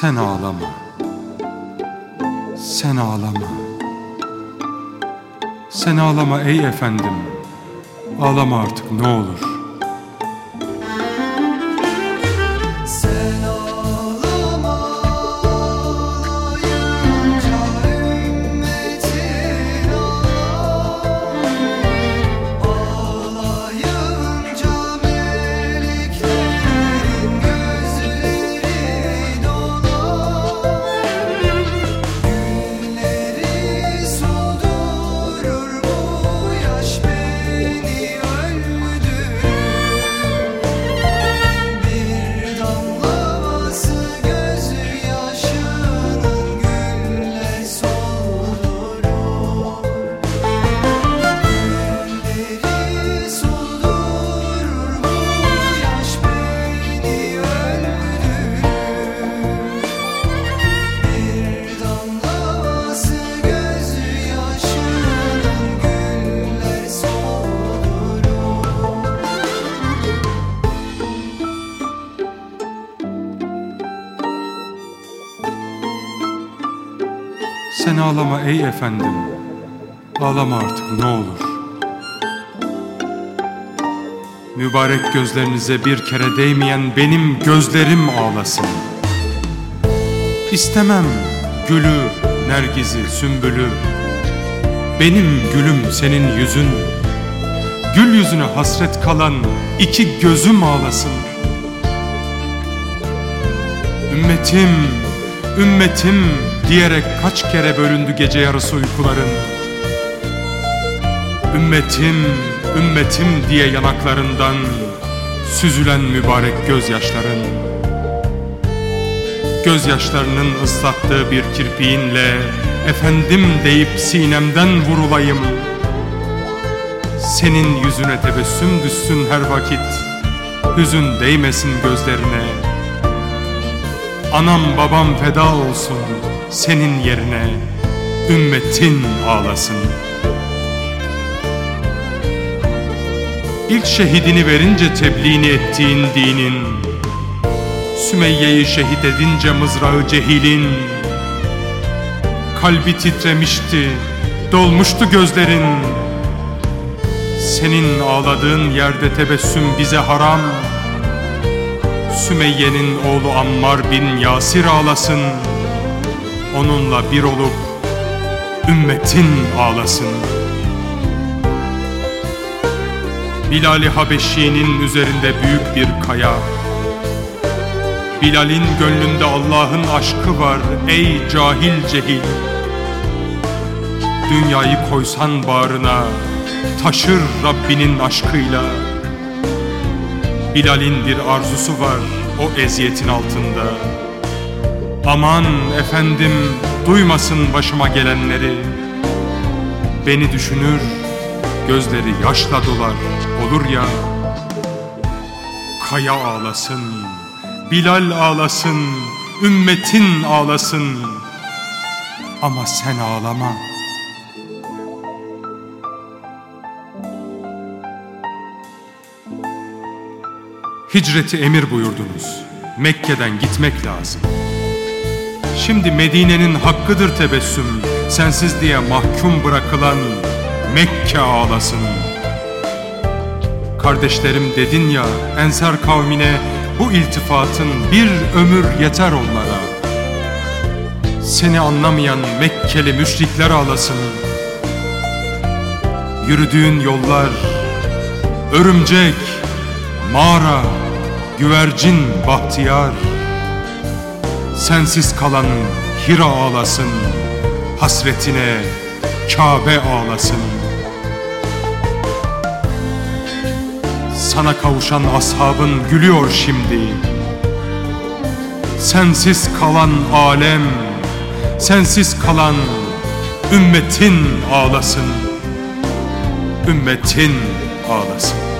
Sen ağlama. Sen ağlama. Sen ağlama ey efendim. Ağlama artık ne olur. Sen ağlama ey efendim. Ağlama artık ne olur. Mübarek gözlerinize bir kere değmeyen benim gözlerim ağlasın. İstemem gülü, nergizi, sümbülü. Benim gülüm senin yüzün. Gül yüzüne hasret kalan iki gözüm ağlasın. Ümmetim, ümmetim diyerek kaç kere bölündü gece yarısı uykuların. Ümmetim, ümmetim diye yanaklarından süzülen mübarek gözyaşların. Gözyaşlarının ıslattığı bir kirpiğinle efendim deyip sinemden vurulayım. Senin yüzüne tebessüm düşsün her vakit, hüzün değmesin gözlerine. Anam babam feda olsun senin yerine ümmetin ağlasın. İlk şehidini verince tebliğini ettiğin dinin, Sümeyye'yi şehit edince mızrağı cehilin, kalbi titremişti, dolmuştu gözlerin. Senin ağladığın yerde tebessüm bize haram, Sümeyye'nin oğlu Ammar bin Yasir ağlasın Onunla bir olup ümmetin ağlasın. Bilal-i Habeşi'nin üzerinde büyük bir kaya. Bilal'in gönlünde Allah'ın aşkı var ey cahil cehil. Dünyayı koysan bağrına taşır Rabbinin aşkıyla. Bilal'in bir arzusu var o eziyetin altında. Aman efendim duymasın başıma gelenleri. Beni düşünür, gözleri yaşla dolar olur ya. Kaya ağlasın, Bilal ağlasın, ümmetin ağlasın. Ama sen ağlama. Hicreti emir buyurdunuz. Mekke'den gitmek lazım. Şimdi Medine'nin hakkıdır tebessüm. Sensiz diye mahkum bırakılan Mekke ağlasın. Kardeşlerim dedin ya Ensar kavmine bu iltifatın bir ömür yeter onlara. Seni anlamayan Mekkeli müşrikler ağlasın. Yürüdüğün yollar örümcek, mağara, güvercin, bahtiyar. Sensiz kalan Hira ağlasın, hasretine Kabe ağlasın. Sana kavuşan ashabın gülüyor şimdi. Sensiz kalan alem, sensiz kalan ümmetin ağlasın. Ümmetin ağlasın.